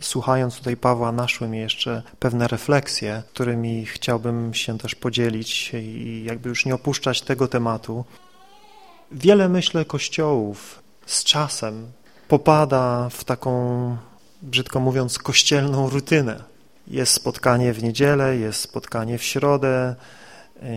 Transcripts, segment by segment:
słuchając tutaj Pawła naszły mi jeszcze pewne refleksje, którymi chciałbym się też podzielić i jakby już nie opuszczać tego tematu. Wiele, myślę, kościołów z czasem popada w taką, brzydko mówiąc, kościelną rutynę. Jest spotkanie w niedzielę, jest spotkanie w środę,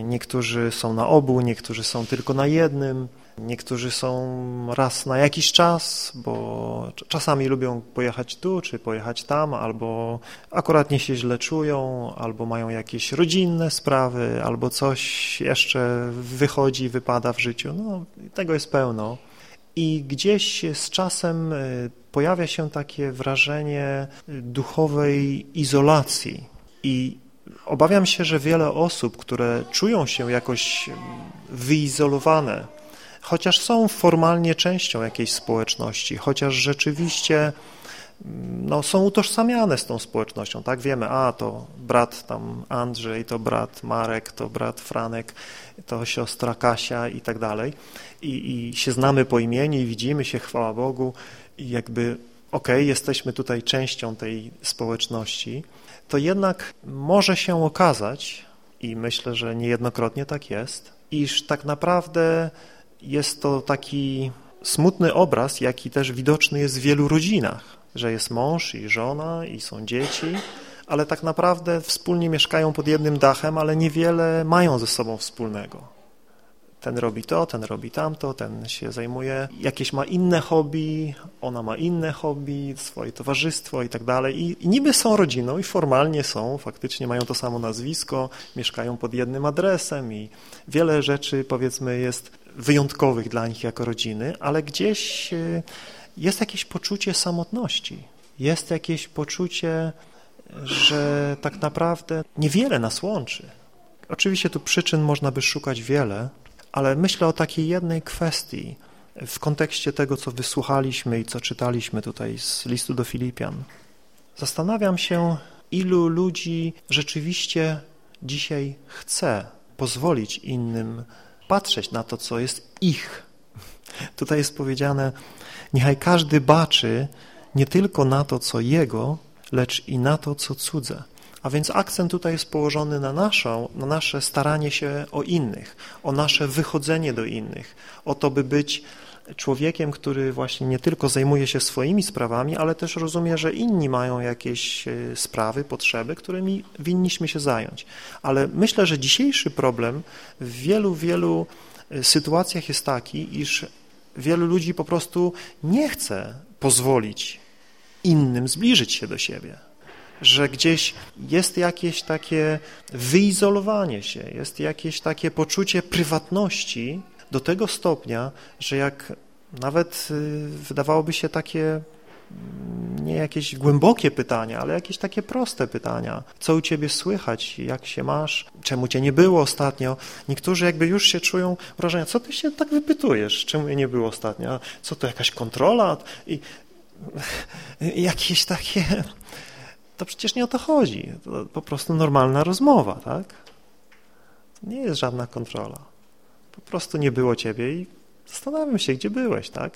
niektórzy są na obu, niektórzy są tylko na jednym, niektórzy są raz na jakiś czas, bo czasami lubią pojechać tu, czy pojechać tam, albo akurat nie się źle czują, albo mają jakieś rodzinne sprawy, albo coś jeszcze wychodzi, wypada w życiu. No, tego jest pełno. I gdzieś z czasem y, pojawia się takie wrażenie duchowej izolacji i obawiam się, że wiele osób, które czują się jakoś wyizolowane, chociaż są formalnie częścią jakiejś społeczności, chociaż rzeczywiście no, są utożsamiane z tą społecznością, tak? Wiemy, a to brat tam Andrzej, to brat Marek, to brat Franek, to siostra Kasia i tak dalej. I, i się znamy po imieniu i widzimy się, chwała Bogu, i jakby okej, okay, jesteśmy tutaj częścią tej społeczności, to jednak może się okazać, i myślę, że niejednokrotnie tak jest, iż tak naprawdę jest to taki smutny obraz, jaki też widoczny jest w wielu rodzinach, że jest mąż i żona i są dzieci, ale tak naprawdę wspólnie mieszkają pod jednym dachem, ale niewiele mają ze sobą wspólnego ten robi to, ten robi tamto, ten się zajmuje, jakieś ma inne hobby, ona ma inne hobby, swoje towarzystwo i tak dalej. I niby są rodziną i formalnie są, faktycznie mają to samo nazwisko, mieszkają pod jednym adresem i wiele rzeczy powiedzmy jest wyjątkowych dla nich jako rodziny, ale gdzieś e, jest jakieś poczucie samotności, jest jakieś poczucie, że tak naprawdę niewiele nas łączy. Oczywiście tu przyczyn można by szukać wiele, ale myślę o takiej jednej kwestii w kontekście tego, co wysłuchaliśmy i co czytaliśmy tutaj z listu do Filipian. Zastanawiam się, ilu ludzi rzeczywiście dzisiaj chce pozwolić innym patrzeć na to, co jest ich. Tutaj jest powiedziane, niechaj każdy baczy nie tylko na to, co jego, lecz i na to, co cudze. A więc akcent tutaj jest położony na, naszą, na nasze staranie się o innych, o nasze wychodzenie do innych, o to, by być człowiekiem, który właśnie nie tylko zajmuje się swoimi sprawami, ale też rozumie, że inni mają jakieś e, sprawy, potrzeby, którymi winniśmy się zająć. Ale myślę, że dzisiejszy problem w wielu, wielu e, sytuacjach jest taki, iż wielu ludzi po prostu nie chce pozwolić innym zbliżyć się do siebie że gdzieś jest jakieś takie wyizolowanie się, jest jakieś takie poczucie prywatności do tego stopnia, że jak nawet y, wydawałoby się takie mm, nie jakieś głębokie pytania, ale jakieś takie proste pytania. Co u ciebie słychać? Jak się masz? Czemu cię nie było ostatnio? Niektórzy jakby już się czują wrażenia, co ty się tak wypytujesz? Czemu mnie nie było ostatnio? Co to jakaś kontrola? I jakieś takie to przecież nie o to chodzi. To po prostu normalna rozmowa, tak? To nie jest żadna kontrola. Po prostu nie było ciebie i zastanawiam się, gdzie byłeś, tak?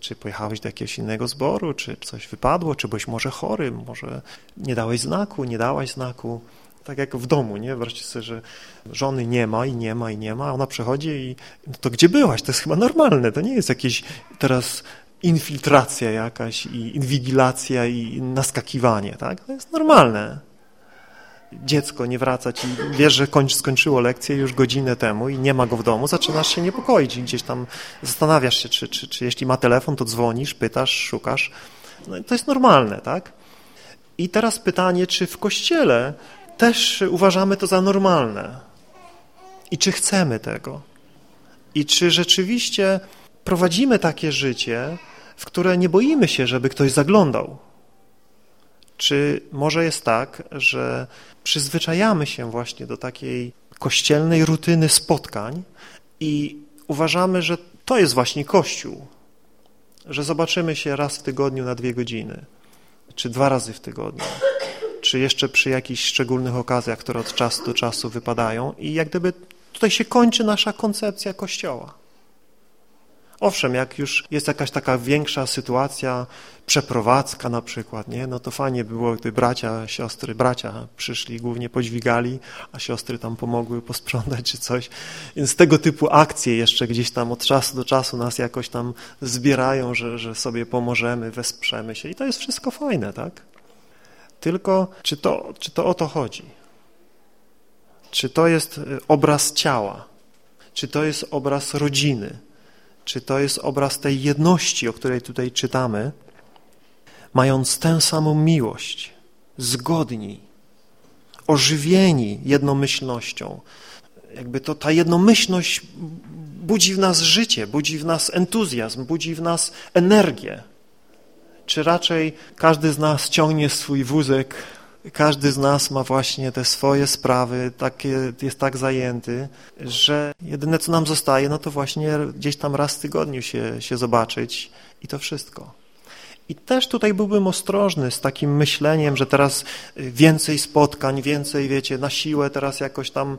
Czy pojechałeś do jakiegoś innego zboru, czy coś wypadło, czy byłeś może chory, może nie dałeś znaku, nie dałaś znaku. Tak jak w domu, nie? Wyobraźcie sobie, że żony nie ma i nie ma i nie ma, a ona przychodzi i no to gdzie byłaś? To jest chyba normalne, to nie jest jakieś teraz infiltracja jakaś i inwigilacja i naskakiwanie, tak? To jest normalne. Dziecko nie wraca ci, wiesz, że kończ, skończyło lekcję już godzinę temu i nie ma go w domu, zaczynasz się niepokoić gdzieś tam zastanawiasz się, czy, czy, czy jeśli ma telefon, to dzwonisz, pytasz, szukasz. No to jest normalne, tak? I teraz pytanie, czy w Kościele też uważamy to za normalne? I czy chcemy tego? I czy rzeczywiście prowadzimy takie życie, w które nie boimy się, żeby ktoś zaglądał. Czy może jest tak, że przyzwyczajamy się właśnie do takiej kościelnej rutyny spotkań i uważamy, że to jest właśnie Kościół, że zobaczymy się raz w tygodniu na dwie godziny, czy dwa razy w tygodniu, czy jeszcze przy jakichś szczególnych okazjach, które od czasu do czasu wypadają i jak gdyby tutaj się kończy nasza koncepcja Kościoła. Owszem, jak już jest jakaś taka większa sytuacja, przeprowadzka na przykład, nie? no to fajnie by było, gdy bracia, siostry, bracia przyszli, głównie podźwigali, a siostry tam pomogły posprzątać czy coś. Więc tego typu akcje jeszcze gdzieś tam od czasu do czasu nas jakoś tam zbierają, że, że sobie pomożemy, wesprzemy się i to jest wszystko fajne, tak? Tylko czy to, czy to o to chodzi? Czy to jest y, obraz ciała? Czy to jest obraz rodziny? Czy to jest obraz tej jedności, o której tutaj czytamy? Mając tę samą miłość, zgodni, ożywieni jednomyślnością. Jakby to ta jednomyślność budzi w nas życie, budzi w nas entuzjazm, budzi w nas energię. Czy raczej każdy z nas ciągnie swój wózek każdy z nas ma właśnie te swoje sprawy, jest tak zajęty, że jedyne co nam zostaje, no to właśnie gdzieś tam raz w tygodniu się, się zobaczyć i to wszystko. I też tutaj byłbym ostrożny z takim myśleniem, że teraz więcej spotkań, więcej, wiecie, na siłę teraz jakoś tam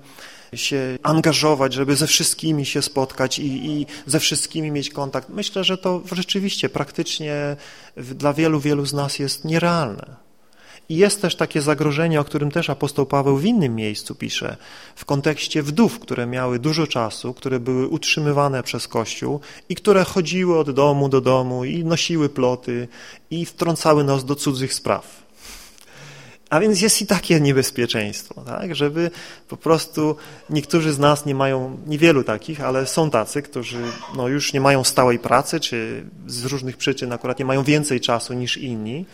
się angażować, żeby ze wszystkimi się spotkać i, i ze wszystkimi mieć kontakt. Myślę, że to rzeczywiście praktycznie dla wielu, wielu z nas jest nierealne. I jest też takie zagrożenie, o którym też apostoł Paweł w innym miejscu pisze, w kontekście wdów, które miały dużo czasu, które były utrzymywane przez Kościół i które chodziły od domu do domu i nosiły ploty i wtrącały nos do cudzych spraw. A więc jest i takie niebezpieczeństwo, tak? żeby po prostu niektórzy z nas nie mają, niewielu takich, ale są tacy, którzy no, już nie mają stałej pracy, czy z różnych przyczyn akurat nie mają więcej czasu niż inni,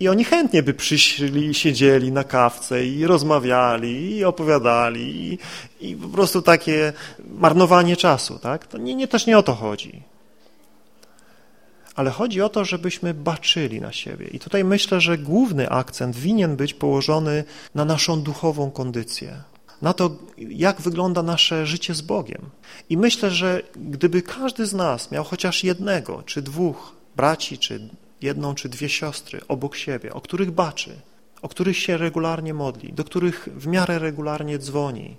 i oni chętnie by przyszli, siedzieli na kawce i rozmawiali, i opowiadali, i, i po prostu takie marnowanie czasu, tak? To nie, nie, też nie o to chodzi. Ale chodzi o to, żebyśmy baczyli na siebie. I tutaj myślę, że główny akcent winien być położony na naszą duchową kondycję, na to, jak wygląda nasze życie z Bogiem. I myślę, że gdyby każdy z nas miał chociaż jednego, czy dwóch braci, czy jedną czy dwie siostry obok siebie, o których baczy, o których się regularnie modli, do których w miarę regularnie dzwoni.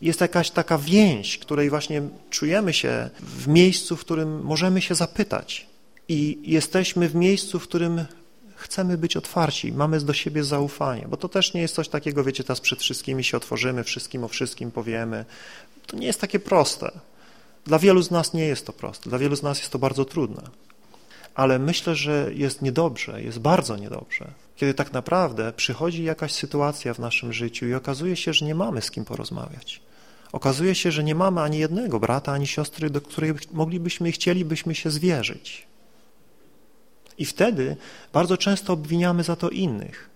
Jest jakaś taka więź, której właśnie czujemy się w miejscu, w którym możemy się zapytać i jesteśmy w miejscu, w którym chcemy być otwarci, mamy do siebie zaufanie, bo to też nie jest coś takiego, wiecie, teraz przed wszystkimi się otworzymy, wszystkim o wszystkim powiemy. To nie jest takie proste. Dla wielu z nas nie jest to proste, dla wielu z nas jest to bardzo trudne ale myślę, że jest niedobrze, jest bardzo niedobrze, kiedy tak naprawdę przychodzi jakaś sytuacja w naszym życiu i okazuje się, że nie mamy z kim porozmawiać. Okazuje się, że nie mamy ani jednego brata, ani siostry, do której moglibyśmy i chcielibyśmy się zwierzyć. I wtedy bardzo często obwiniamy za to innych.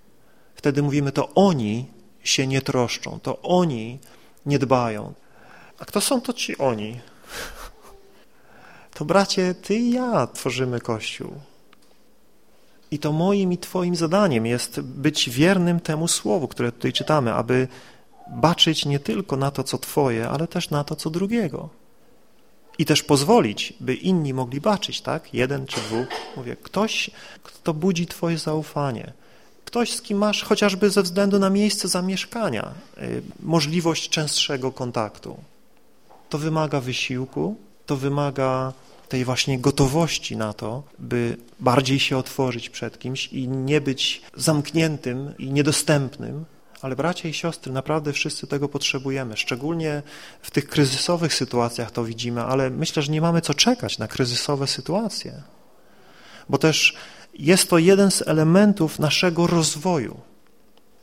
Wtedy mówimy, to oni się nie troszczą, to oni nie dbają. A kto są to ci oni? To bracie, ty i ja tworzymy Kościół. I to moim i twoim zadaniem jest być wiernym temu słowu, które tutaj czytamy, aby baczyć nie tylko na to, co twoje, ale też na to, co drugiego. I też pozwolić, by inni mogli baczyć, tak? Jeden czy dwóch. Mówię, ktoś, kto budzi twoje zaufanie. Ktoś, z kim masz chociażby ze względu na miejsce zamieszkania y, możliwość częstszego kontaktu. To wymaga wysiłku, to wymaga tej właśnie gotowości na to, by bardziej się otworzyć przed kimś i nie być zamkniętym i niedostępnym, ale bracia i siostry, naprawdę wszyscy tego potrzebujemy, szczególnie w tych kryzysowych sytuacjach to widzimy, ale myślę, że nie mamy co czekać na kryzysowe sytuacje, bo też jest to jeden z elementów naszego rozwoju.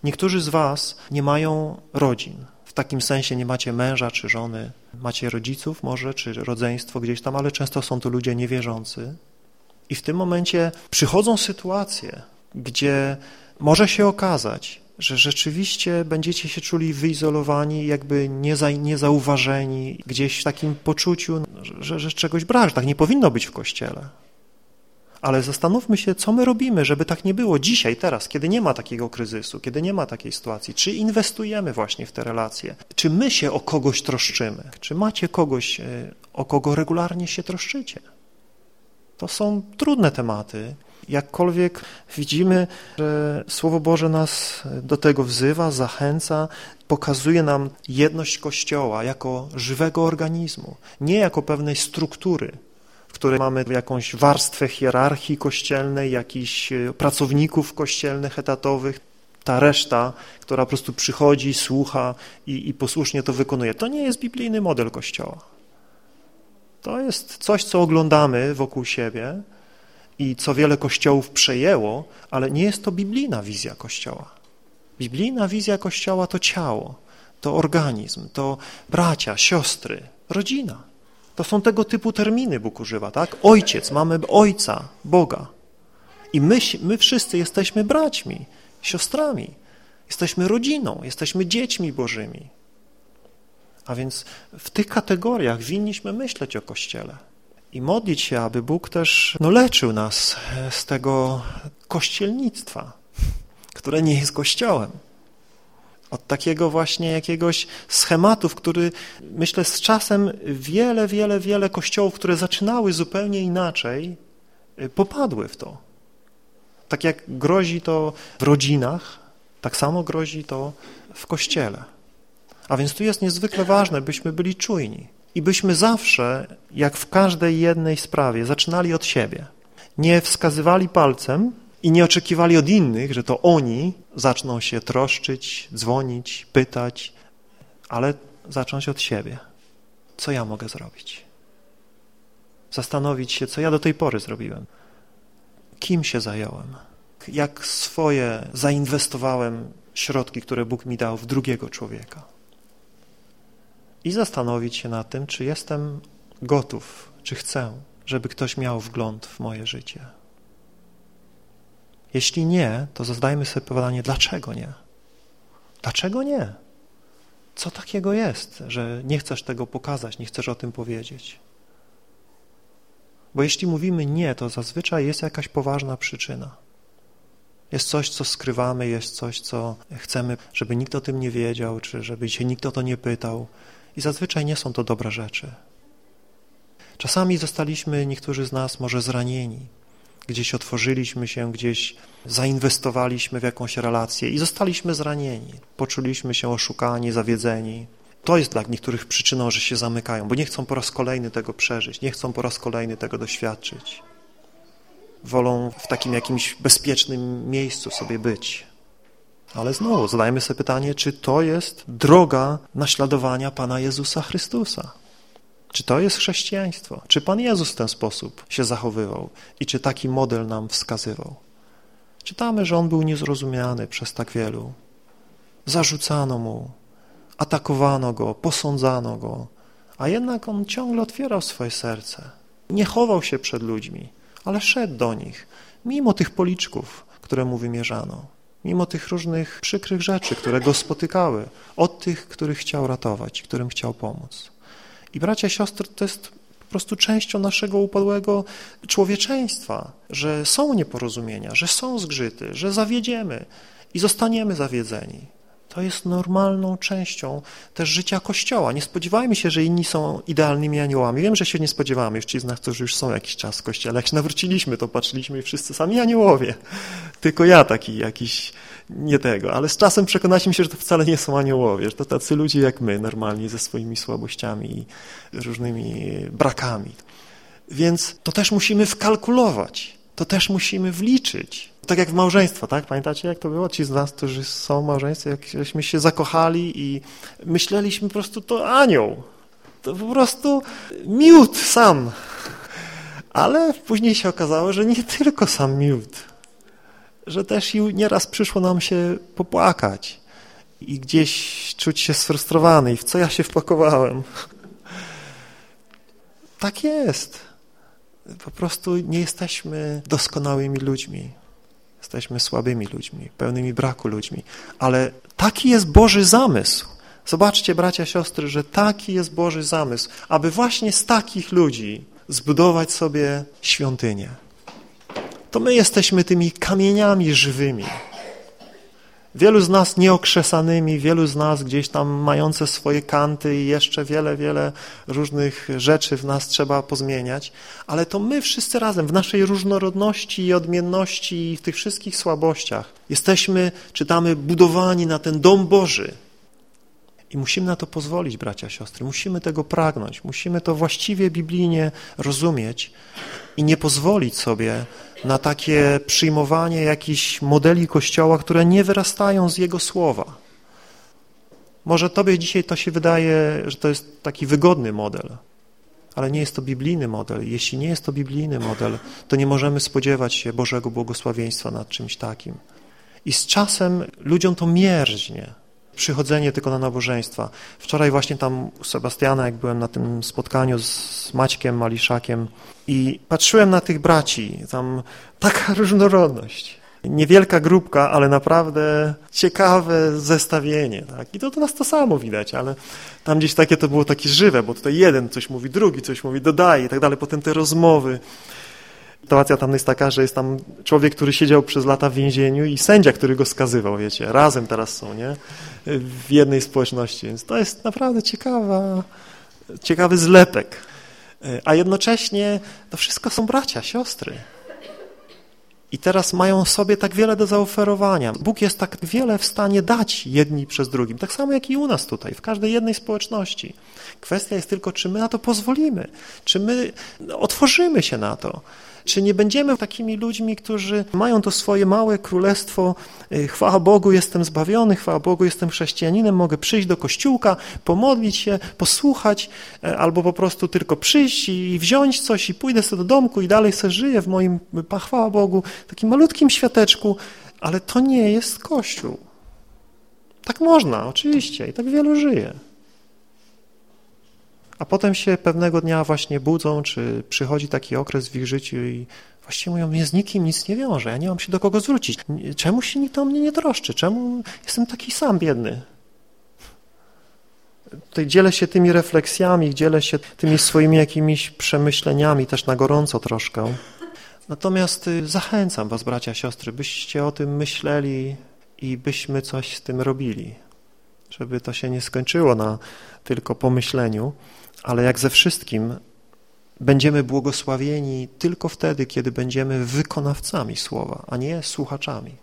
Niektórzy z was nie mają rodzin, takim sensie nie macie męża czy żony, macie rodziców może, czy rodzeństwo gdzieś tam, ale często są to ludzie niewierzący. I w tym momencie przychodzą sytuacje, gdzie może się okazać, że rzeczywiście będziecie się czuli wyizolowani, jakby nieza, niezauważeni, gdzieś w takim poczuciu, że, że czegoś brak, tak nie powinno być w Kościele. Ale zastanówmy się, co my robimy, żeby tak nie było dzisiaj, teraz, kiedy nie ma takiego kryzysu, kiedy nie ma takiej sytuacji. Czy inwestujemy właśnie w te relacje? Czy my się o kogoś troszczymy? Czy macie kogoś, e, o kogo regularnie się troszczycie? To są trudne tematy. Jakkolwiek widzimy, że Słowo Boże nas do tego wzywa, zachęca, pokazuje nam jedność Kościoła jako żywego organizmu, nie jako pewnej struktury, które mamy jakąś warstwę hierarchii kościelnej, jakichś e, pracowników kościelnych etatowych, ta reszta, która po prostu przychodzi, słucha i, i posłusznie to wykonuje. To nie jest biblijny model Kościoła. To jest coś, co oglądamy wokół siebie i co wiele kościołów przejęło, ale nie jest to biblijna wizja Kościoła. Biblijna wizja Kościoła to ciało, to organizm, to bracia, siostry, rodzina. To są tego typu terminy Bóg używa, tak? Ojciec, mamy Ojca, Boga. I my, my wszyscy jesteśmy braćmi, siostrami, jesteśmy rodziną, jesteśmy dziećmi Bożymi. A więc w tych kategoriach winniśmy myśleć o Kościele i modlić się, aby Bóg też no, leczył nas z tego kościelnictwa, które nie jest Kościołem. Od takiego właśnie jakiegoś schematu, w który myślę z czasem wiele, wiele, wiele kościołów, które zaczynały zupełnie inaczej, y, popadły w to. Tak jak grozi to w rodzinach, tak samo grozi to w kościele. A więc tu jest niezwykle ważne, byśmy byli czujni i byśmy zawsze, jak w każdej jednej sprawie, zaczynali od siebie. Nie wskazywali palcem i nie oczekiwali od innych, że to oni zaczną się troszczyć, dzwonić, pytać, ale zacząć od siebie. Co ja mogę zrobić? Zastanowić się, co ja do tej pory zrobiłem. Kim się zająłem? Jak swoje zainwestowałem środki, które Bóg mi dał w drugiego człowieka? I zastanowić się nad tym, czy jestem gotów, czy chcę, żeby ktoś miał wgląd w moje życie. Jeśli nie, to zadajmy sobie pytanie, dlaczego nie? Dlaczego nie? Co takiego jest, że nie chcesz tego pokazać, nie chcesz o tym powiedzieć? Bo jeśli mówimy nie, to zazwyczaj jest jakaś poważna przyczyna. Jest coś, co skrywamy, jest coś, co chcemy, żeby nikt o tym nie wiedział, czy żeby się nikt o to nie pytał. I zazwyczaj nie są to dobre rzeczy. Czasami zostaliśmy, niektórzy z nas, może zranieni. Gdzieś otworzyliśmy się, gdzieś zainwestowaliśmy w jakąś relację i zostaliśmy zranieni. Poczuliśmy się oszukani, zawiedzeni. To jest dla niektórych przyczyną, że się zamykają, bo nie chcą po raz kolejny tego przeżyć, nie chcą po raz kolejny tego doświadczyć. Wolą w takim jakimś bezpiecznym miejscu sobie być. Ale znowu zadajmy sobie pytanie, czy to jest droga naśladowania Pana Jezusa Chrystusa. Czy to jest chrześcijaństwo? Czy Pan Jezus w ten sposób się zachowywał i czy taki model nam wskazywał? Czytamy, że On był niezrozumiany przez tak wielu. Zarzucano Mu, atakowano Go, posądzano Go, a jednak On ciągle otwierał swoje serce. Nie chował się przed ludźmi, ale szedł do nich, mimo tych policzków, które Mu wymierzano, mimo tych różnych przykrych rzeczy, które Go spotykały, od tych, których chciał ratować, którym chciał pomóc. I bracia, siostry, to jest po prostu częścią naszego upadłego człowieczeństwa, że są nieporozumienia, że są zgrzyty, że zawiedziemy i zostaniemy zawiedzeni. To jest normalną częścią też życia Kościoła. Nie spodziewajmy się, że inni są idealnymi aniołami. Wiem, że się nie spodziewamy, już ci z nas, którzy już są jakiś czas w Kościele. Jak się nawróciliśmy, to patrzyliśmy i wszyscy sami aniołowie. Tylko ja taki jakiś nie tego. Ale z czasem przekonaliśmy się, że to wcale nie są aniołowie, że to tacy ludzie jak my, normalni, ze swoimi słabościami i różnymi brakami. Więc to też musimy wkalkulować. To też musimy wliczyć. Tak jak w małżeństwo, tak? Pamiętacie, jak to było? Ci z nas, którzy są w małżeństwie, jakśmy się zakochali i myśleliśmy po prostu, to anioł. To po prostu miód sam. Ale później się okazało, że nie tylko sam miód. Że też i nieraz przyszło nam się popłakać i gdzieś czuć się sfrustrowany i w co ja się wpakowałem. Tak jest. Po prostu nie jesteśmy doskonałymi ludźmi. Jesteśmy słabymi ludźmi, pełnymi braku ludźmi. Ale taki jest Boży zamysł. Zobaczcie, bracia, siostry, że taki jest Boży zamysł, aby właśnie z takich ludzi zbudować sobie świątynię. To my jesteśmy tymi kamieniami żywymi, Wielu z nas nieokrzesanymi, wielu z nas gdzieś tam mające swoje kanty i jeszcze wiele, wiele różnych rzeczy w nas trzeba pozmieniać, ale to my wszyscy razem w naszej różnorodności i odmienności i w tych wszystkich słabościach jesteśmy, czytamy, budowani na ten dom Boży. I musimy na to pozwolić, bracia, siostry. Musimy tego pragnąć. Musimy to właściwie biblijnie rozumieć i nie pozwolić sobie na takie przyjmowanie jakichś modeli Kościoła, które nie wyrastają z Jego słowa. Może Tobie dzisiaj to się wydaje, że to jest taki wygodny model, ale nie jest to biblijny model. Jeśli nie jest to biblijny model, to nie możemy spodziewać się Bożego błogosławieństwa nad czymś takim. I z czasem ludziom to mierznie, przychodzenie tylko na nabożeństwa. Wczoraj właśnie tam u Sebastiana, jak byłem na tym spotkaniu z Maćkiem Maliszakiem i patrzyłem na tych braci, tam taka różnorodność. Niewielka grupka, ale naprawdę ciekawe zestawienie. Tak? I to, to nas to samo widać, ale tam gdzieś takie to było takie żywe, bo tutaj jeden coś mówi, drugi coś mówi, dodaje i tak dalej. Potem te rozmowy. Sytuacja tam jest taka, że jest tam człowiek, który siedział przez lata w więzieniu i sędzia, który go skazywał, wiecie, razem teraz są, nie? W jednej społeczności, więc to jest naprawdę ciekawa, ciekawy zlepek. A jednocześnie to wszystko są bracia, siostry. I teraz mają sobie tak wiele do zaoferowania. Bóg jest tak wiele w stanie dać jedni przez drugim. Tak samo jak i u nas tutaj, w każdej jednej społeczności. Kwestia jest tylko, czy my na to pozwolimy, czy my otworzymy się na to. Czy nie będziemy takimi ludźmi, którzy mają to swoje małe królestwo, y, chwała Bogu, jestem zbawiony, chwała Bogu, jestem chrześcijaninem, mogę przyjść do kościółka, pomodlić się, posłuchać, e, albo po prostu tylko przyjść i wziąć coś i pójdę sobie do domku i dalej sobie żyję w moim, chwała Bogu, takim malutkim świateczku, ale to nie jest Kościół. Tak można, oczywiście, i tak wielu żyje. A potem się pewnego dnia właśnie budzą, czy przychodzi taki okres w ich życiu i właściwie mówią, mnie z nikim nic nie wiąże, ja nie mam się do kogo zwrócić. Czemu się nikt o mnie nie troszczy? Czemu jestem taki sam biedny? Tutaj dzielę się tymi refleksjami, dzielę się tymi swoimi jakimiś przemyśleniami też na gorąco troszkę. Natomiast y, zachęcam was, bracia, siostry, byście o tym myśleli i byśmy coś z tym robili, żeby to się nie skończyło na tylko pomyśleniu, ale jak ze wszystkim będziemy błogosławieni tylko wtedy, kiedy będziemy wykonawcami słowa, a nie słuchaczami.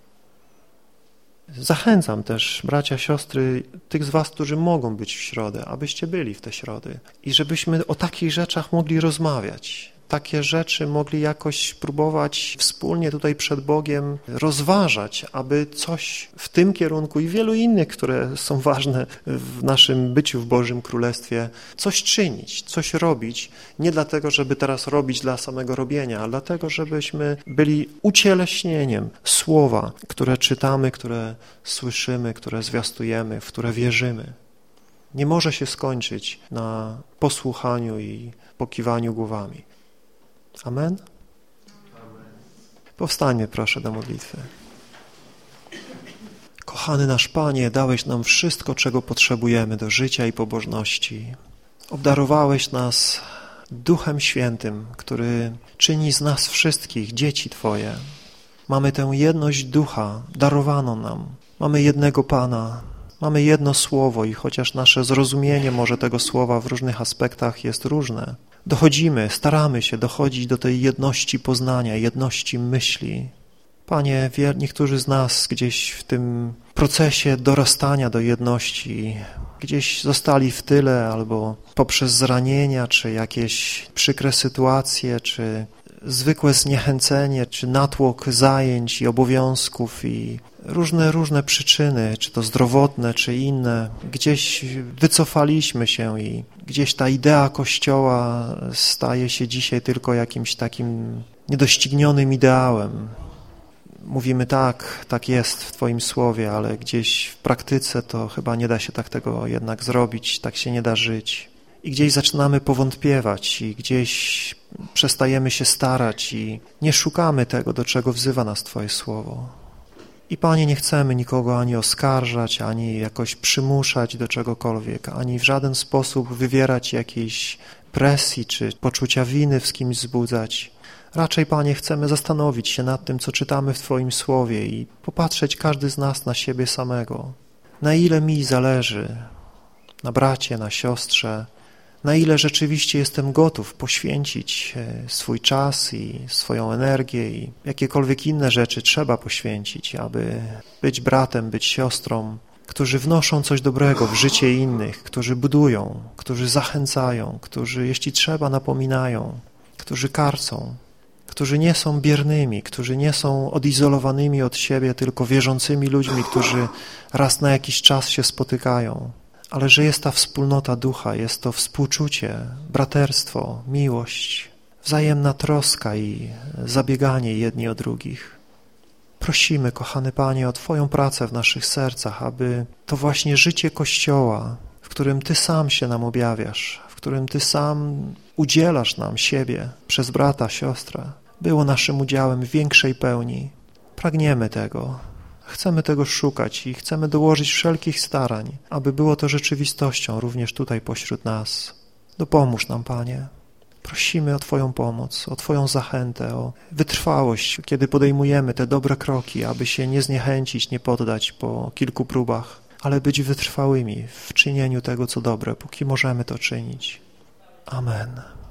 Zachęcam też, bracia, siostry, tych z was, którzy mogą być w środę, abyście byli w te środy i żebyśmy o takich rzeczach mogli rozmawiać, takie rzeczy mogli jakoś próbować wspólnie tutaj przed Bogiem rozważać, aby coś w tym kierunku i wielu innych, które są ważne w naszym byciu w Bożym Królestwie, coś czynić, coś robić, nie dlatego, żeby teraz robić dla samego robienia, ale dlatego, żebyśmy byli ucieleśnieniem słowa, które czytamy, które słyszymy, które zwiastujemy, w które wierzymy. Nie może się skończyć na posłuchaniu i pokiwaniu głowami. Amen? Powstańmy proszę do modlitwy. Kochany nasz Panie, dałeś nam wszystko, czego potrzebujemy do życia i pobożności. Obdarowałeś nas Duchem Świętym, który czyni z nas wszystkich dzieci Twoje. Mamy tę jedność Ducha darowaną nam. Mamy jednego Pana, mamy jedno Słowo i chociaż nasze zrozumienie może tego Słowa w różnych aspektach jest różne, dochodzimy, staramy się dochodzić do tej jedności poznania, jedności myśli. Panie, niektórzy z nas gdzieś w tym procesie dorastania do jedności gdzieś zostali w tyle albo poprzez zranienia, czy jakieś przykre sytuacje, czy zwykłe zniechęcenie, czy natłok zajęć i obowiązków i różne, różne przyczyny, czy to zdrowotne, czy inne, gdzieś wycofaliśmy się i gdzieś ta idea Kościoła staje się dzisiaj tylko jakimś takim niedoścignionym ideałem. Mówimy tak, tak jest w Twoim słowie, ale gdzieś w praktyce to chyba nie da się tak tego jednak zrobić, tak się nie da żyć. I gdzieś zaczynamy powątpiewać i gdzieś przestajemy się starać i nie szukamy tego, do czego wzywa nas Twoje słowo. I Panie, nie chcemy nikogo ani oskarżać, ani jakoś przymuszać do czegokolwiek, ani w żaden sposób wywierać jakiejś presji czy poczucia winy w kimś wzbudzać. Raczej, Panie, chcemy zastanowić się nad tym, co czytamy w Twoim Słowie i popatrzeć każdy z nas na siebie samego. Na ile mi zależy, na bracie, na siostrze, na ile rzeczywiście jestem gotów poświęcić e, swój czas i swoją energię i jakiekolwiek inne rzeczy trzeba poświęcić, aby być bratem, być siostrą, którzy wnoszą coś dobrego w życie innych, którzy budują, którzy zachęcają, którzy jeśli trzeba napominają, którzy karcą, którzy nie są biernymi, którzy nie są odizolowanymi od siebie, tylko wierzącymi ludźmi, którzy raz na jakiś czas się spotykają, ale że jest ta wspólnota ducha, jest to współczucie, braterstwo, miłość, wzajemna troska i zabieganie jedni o drugich. Prosimy, kochany Panie, o Twoją pracę w naszych sercach, aby to właśnie życie Kościoła, w którym Ty sam się nam objawiasz, w którym Ty sam udzielasz nam siebie przez brata, siostrę, było naszym udziałem w większej pełni. Pragniemy tego, chcemy tego szukać i chcemy dołożyć wszelkich starań, aby było to rzeczywistością również tutaj pośród nas. Dopomóż nam, Panie. Prosimy o Twoją pomoc, o Twoją zachętę, o wytrwałość, kiedy podejmujemy te dobre kroki, aby się nie zniechęcić, nie poddać po kilku próbach, ale być wytrwałymi w czynieniu tego, co dobre, póki możemy to czynić. Amen.